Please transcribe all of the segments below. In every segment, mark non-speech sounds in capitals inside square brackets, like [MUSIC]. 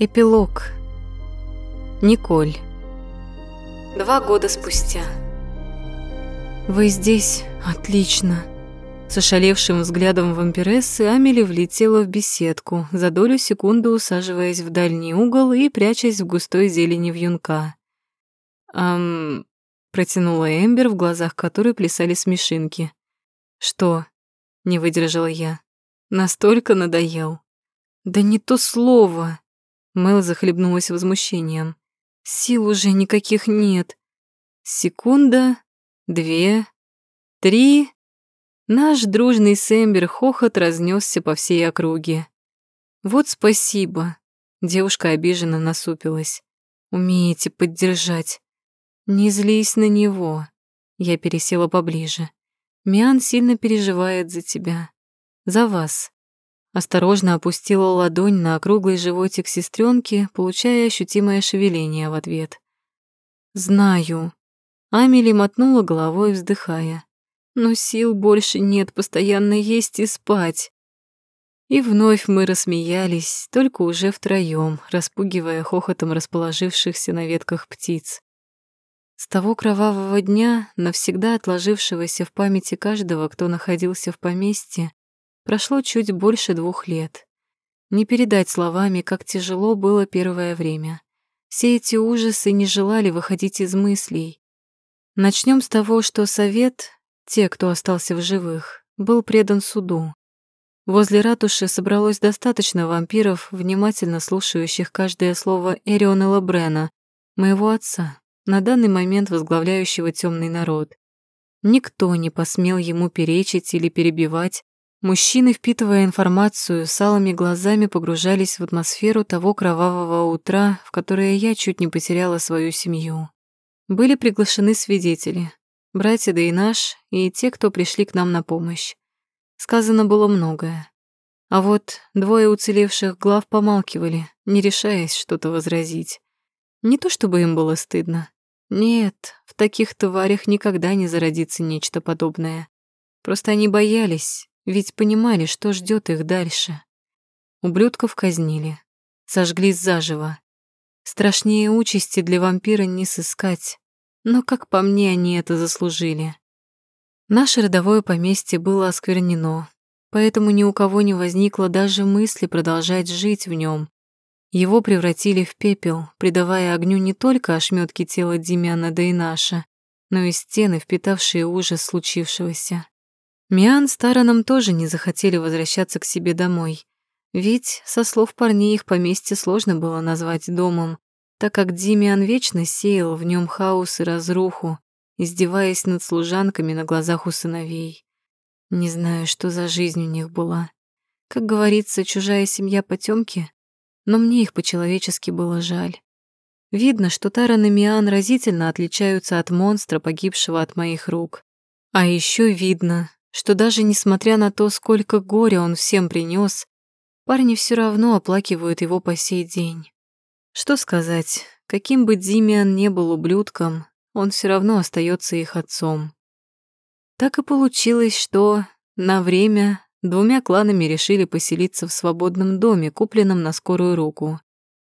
Эпилог. Николь. Два года спустя. «Вы здесь? Отлично!» С ошалевшим взглядом вампирессы Амели влетела в беседку, за долю секунды усаживаясь в дальний угол и прячась в густой зелени вьюнка. «Ам...» — протянула Эмбер, в глазах которой плясали смешинки. «Что?» — не выдержала я. «Настолько надоел?» «Да не то слово!» Мэл захлебнулась возмущением. Сил уже никаких нет. Секунда, две, три. Наш дружный Сэмбер хохот разнесся по всей округе. Вот спасибо. Девушка обиженно насупилась. Умеете поддержать. Не злись на него. Я пересела поближе. Миан сильно переживает за тебя. За вас. Осторожно опустила ладонь на округлый животик сестренки, получая ощутимое шевеление в ответ. «Знаю». Амели мотнула головой, вздыхая. «Но сил больше нет постоянно есть и спать». И вновь мы рассмеялись, только уже втроём, распугивая хохотом расположившихся на ветках птиц. С того кровавого дня, навсегда отложившегося в памяти каждого, кто находился в поместье, Прошло чуть больше двух лет. Не передать словами, как тяжело было первое время. Все эти ужасы не желали выходить из мыслей. Начнем с того, что совет, те, кто остался в живых, был предан суду. Возле ратуши собралось достаточно вампиров, внимательно слушающих каждое слово Эриона Лабрена, моего отца, на данный момент возглавляющего темный народ. Никто не посмел ему перечить или перебивать, Мужчины, впитывая информацию, с алыми глазами погружались в атмосферу того кровавого утра, в которое я чуть не потеряла свою семью. Были приглашены свидетели, братья Дейнаш и те, кто пришли к нам на помощь. Сказано было многое. А вот двое уцелевших глав помалкивали, не решаясь что-то возразить. Не то чтобы им было стыдно. Нет, в таких тварях никогда не зародится нечто подобное. Просто они боялись, ведь понимали, что ждет их дальше. Ублюдков казнили, сожгли заживо. Страшнее участи для вампира не сыскать, но, как по мне, они это заслужили. Наше родовое поместье было осквернено, поэтому ни у кого не возникло даже мысли продолжать жить в нем. Его превратили в пепел, придавая огню не только ошметки тела Демьяна да и наша, но и стены, впитавшие ужас случившегося. Миан с Тараном тоже не захотели возвращаться к себе домой. Ведь, со слов парней, их поместье сложно было назвать домом, так как Димиан вечно сеял в нем хаос и разруху, издеваясь над служанками на глазах у сыновей. Не знаю, что за жизнь у них была. Как говорится, чужая семья потемки, но мне их по-человечески было жаль. Видно, что Таран и Миан разительно отличаются от монстра, погибшего от моих рук. А еще видно, что даже несмотря на то, сколько горя он всем принес, парни все равно оплакивают его по сей день. Что сказать, каким бы Димиан не был ублюдком, он все равно остается их отцом. Так и получилось, что на время двумя кланами решили поселиться в свободном доме, купленном на скорую руку.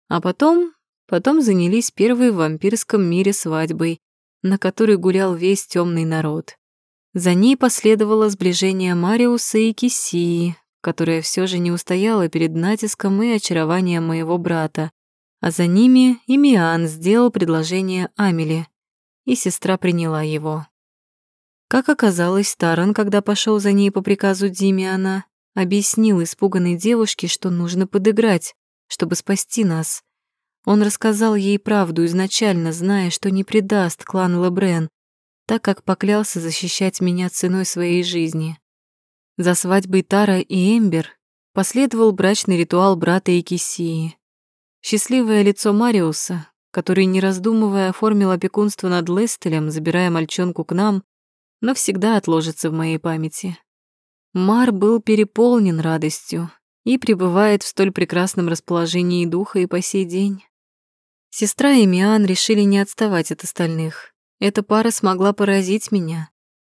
А потом, потом занялись первой в вампирском мире свадьбой, на которой гулял весь темный народ. За ней последовало сближение Мариуса и Кисии, которая все же не устояла перед натиском и очарованием моего брата, а за ними и сделал предложение Амели, и сестра приняла его. Как оказалось, Таран, когда пошел за ней по приказу Димиана, объяснил испуганной девушке, что нужно подыграть, чтобы спасти нас. Он рассказал ей правду изначально, зная, что не предаст клан Лебрен, так как поклялся защищать меня ценой своей жизни. За свадьбой Тара и Эмбер последовал брачный ритуал брата и Кисии. Счастливое лицо Мариуса, который, не раздумывая, оформил опекунство над Лестелем, забирая мальчонку к нам, навсегда отложится в моей памяти. Мар был переполнен радостью и пребывает в столь прекрасном расположении духа и по сей день. Сестра и Миан решили не отставать от остальных. Эта пара смогла поразить меня.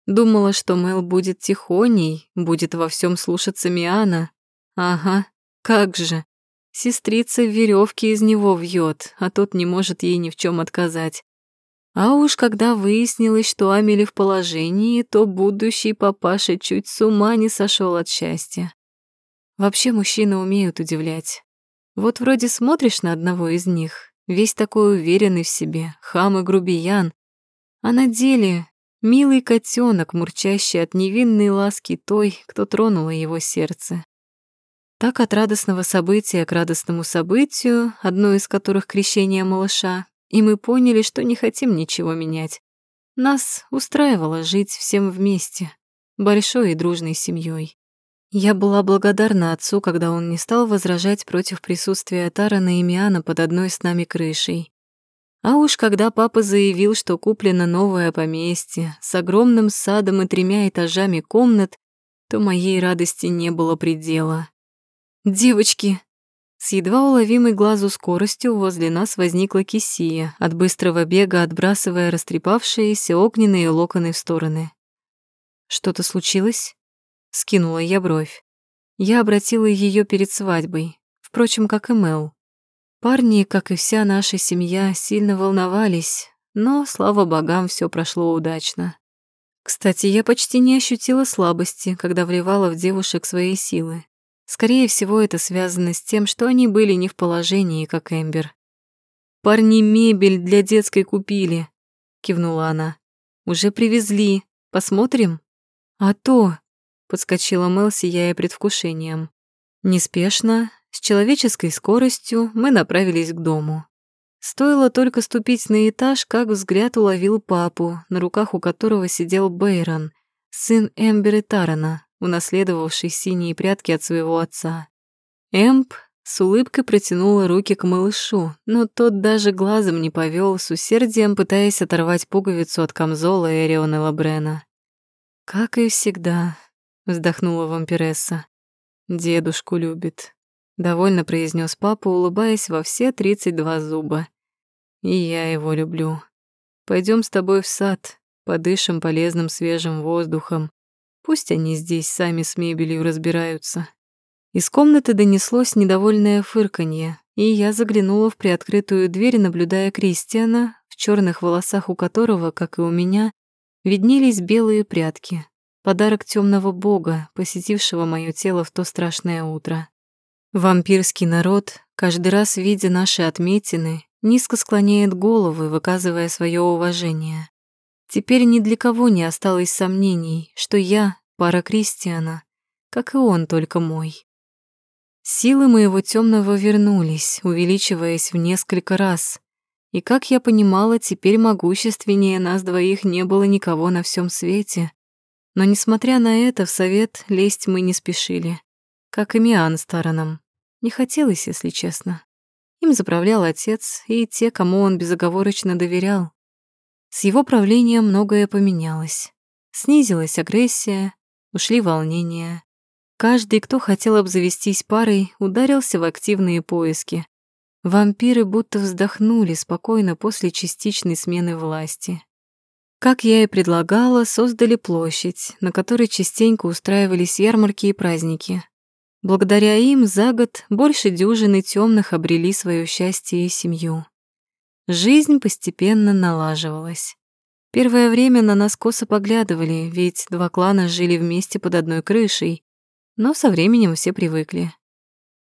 Думала, что Мэл будет тихоней, будет во всем слушаться Миана. Ага, как же. Сестрица веревки из него вьет, а тот не может ей ни в чем отказать. А уж когда выяснилось, что Амели в положении, то будущий папаша чуть с ума не сошел от счастья. Вообще мужчины умеют удивлять. Вот вроде смотришь на одного из них, весь такой уверенный в себе, хам и грубиян, а на деле милый котенок, мурчащий от невинной ласки той, кто тронула его сердце. Так от радостного события к радостному событию, одно из которых крещение малыша, и мы поняли, что не хотим ничего менять. Нас устраивало жить всем вместе, большой и дружной семьей. Я была благодарна отцу, когда он не стал возражать против присутствия Тарана и Миана под одной с нами крышей. А уж когда папа заявил, что куплено новое поместье с огромным садом и тремя этажами комнат, то моей радости не было предела. «Девочки!» С едва уловимой глазу скоростью возле нас возникла кисия, от быстрого бега отбрасывая растрепавшиеся огненные локоны в стороны. «Что-то случилось?» — скинула я бровь. Я обратила ее перед свадьбой, впрочем, как и Мел. Парни, как и вся наша семья, сильно волновались, но, слава богам, все прошло удачно. Кстати, я почти не ощутила слабости, когда вливала в девушек свои силы. Скорее всего, это связано с тем, что они были не в положении, как Эмбер. «Парни мебель для детской купили», — кивнула она. «Уже привезли. Посмотрим?» «А то», — подскочила Мел, сияя предвкушением. Неспешно, с человеческой скоростью мы направились к дому. Стоило только ступить на этаж, как взгляд уловил папу, на руках у которого сидел Бейрон, сын Эмбер и Тарана, унаследовавший синие прятки от своего отца. Эмп с улыбкой протянула руки к малышу, но тот даже глазом не повел, с усердием пытаясь оторвать пуговицу от камзола Эриона Лабрена. «Как и всегда», — вздохнула вампиресса. «Дедушку любит», — довольно произнес папа, улыбаясь во все тридцать два зуба. «И я его люблю. Пойдем с тобой в сад, подышим полезным свежим воздухом, Пусть они здесь сами с мебелью разбираются. Из комнаты донеслось недовольное фырканье, и я заглянула в приоткрытую дверь, наблюдая Кристиана, в черных волосах у которого, как и у меня, виднелись белые прятки. Подарок темного бога, посетившего мое тело в то страшное утро. Вампирский народ, каждый раз видя наши отметины, низко склоняет головы, выказывая свое уважение. Теперь ни для кого не осталось сомнений, что я — пара Кристиана, как и он, только мой. Силы моего темного вернулись, увеличиваясь в несколько раз. И, как я понимала, теперь могущественнее нас двоих не было никого на всем свете. Но, несмотря на это, в совет лезть мы не спешили. Как и Миан с Тараном. Не хотелось, если честно. Им заправлял отец и те, кому он безоговорочно доверял. С его правлением многое поменялось. Снизилась агрессия, ушли волнения. Каждый, кто хотел обзавестись парой, ударился в активные поиски. Вампиры будто вздохнули спокойно после частичной смены власти. Как я и предлагала, создали площадь, на которой частенько устраивались ярмарки и праздники. Благодаря им за год больше дюжины темных обрели свое счастье и семью. Жизнь постепенно налаживалась. Первое время на нас косо поглядывали, ведь два клана жили вместе под одной крышей, но со временем все привыкли.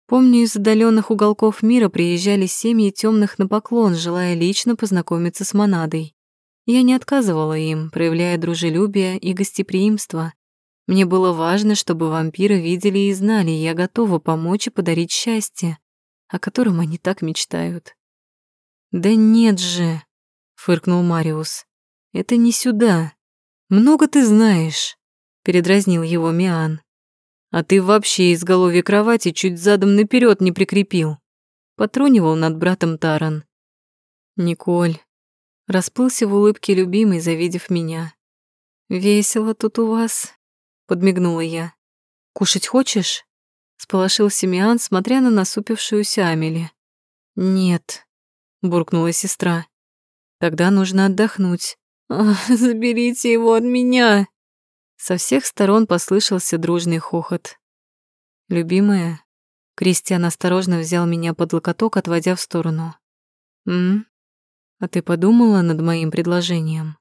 Помню, из отдаленных уголков мира приезжали семьи темных на поклон, желая лично познакомиться с монадой. Я не отказывала им, проявляя дружелюбие и гостеприимство. Мне было важно, чтобы вампиры видели и знали, я готова помочь и подарить счастье, о котором они так мечтают. «Да нет же!» — фыркнул Мариус. «Это не сюда. Много ты знаешь», — передразнил его Миан. «А ты вообще изголовье кровати чуть задом наперед не прикрепил», — потрунивал над братом Таран. «Николь», — расплылся в улыбке любимый, завидев меня. «Весело тут у вас», — подмигнула я. «Кушать хочешь?» — сполошился Миан, смотря на насупившуюся Амели. «Нет», буркнула сестра. Тогда нужно отдохнуть. [LAUGHS] заберите его от меня. Со всех сторон послышался дружный хохот. Любимая, Кристиан осторожно взял меня под локоток, отводя в сторону. «М? А ты подумала над моим предложением?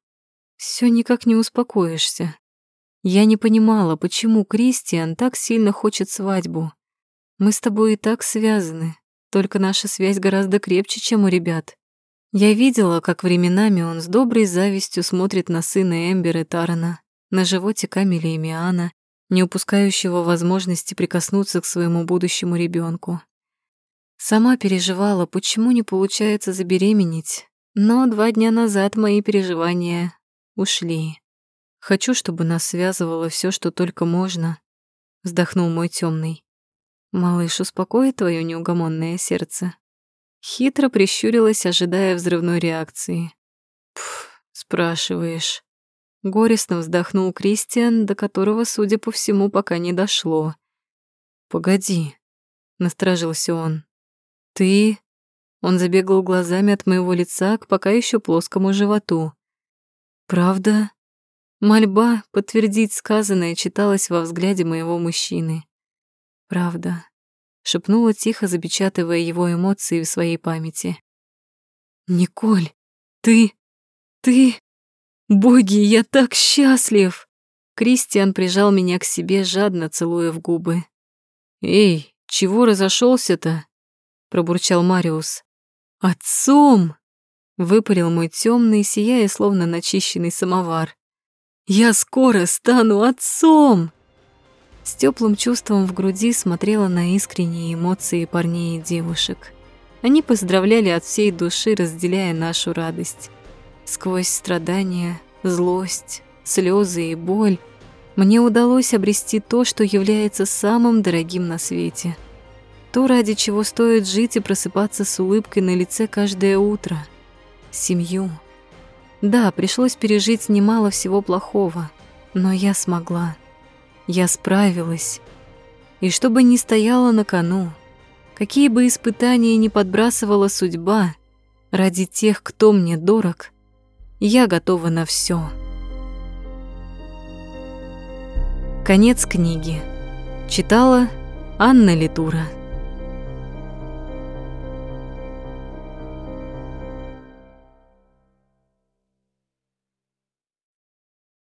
Все никак не успокоишься. Я не понимала, почему Кристиан так сильно хочет свадьбу. Мы с тобой и так связаны, только наша связь гораздо крепче, чем у ребят. Я видела, как временами он с доброй завистью смотрит на сына Эмбер и Тарана, на животе Камиля и Миана, не упускающего возможности прикоснуться к своему будущему ребенку. Сама переживала, почему не получается забеременеть, но два дня назад мои переживания ушли. Хочу, чтобы нас связывало все, что только можно, вздохнул мой темный. Малыш, успокоит твое неугомонное сердце. Хитро прищурилась, ожидая взрывной реакции. Пф, спрашиваешь. Горестно вздохнул Кристиан, до которого, судя по всему, пока не дошло. «Погоди», — насторожился он. «Ты...» Он забегал глазами от моего лица к пока еще плоскому животу. «Правда?» Мольба подтвердить сказанное читалась во взгляде моего мужчины. «Правда», — шепнула тихо, запечатывая его эмоции в своей памяти. «Николь, ты... ты...» «Боги, я так счастлив!» Кристиан прижал меня к себе, жадно целуя в губы. «Эй, чего разошелся-то?» — пробурчал Мариус. «Отцом!» — выпарил мой темный, сияя, словно начищенный самовар. «Я скоро стану отцом!» С теплым чувством в груди смотрела на искренние эмоции парней и девушек. Они поздравляли от всей души, разделяя нашу радость. Сквозь страдания, злость, слезы и боль мне удалось обрести то, что является самым дорогим на свете. То, ради чего стоит жить и просыпаться с улыбкой на лице каждое утро. Семью. Да, пришлось пережить немало всего плохого, но я смогла. Я справилась. И что бы ни стояло на кону, какие бы испытания ни подбрасывала судьба, ради тех, кто мне дорог — я готова на все. Конец книги. Читала Анна Литура.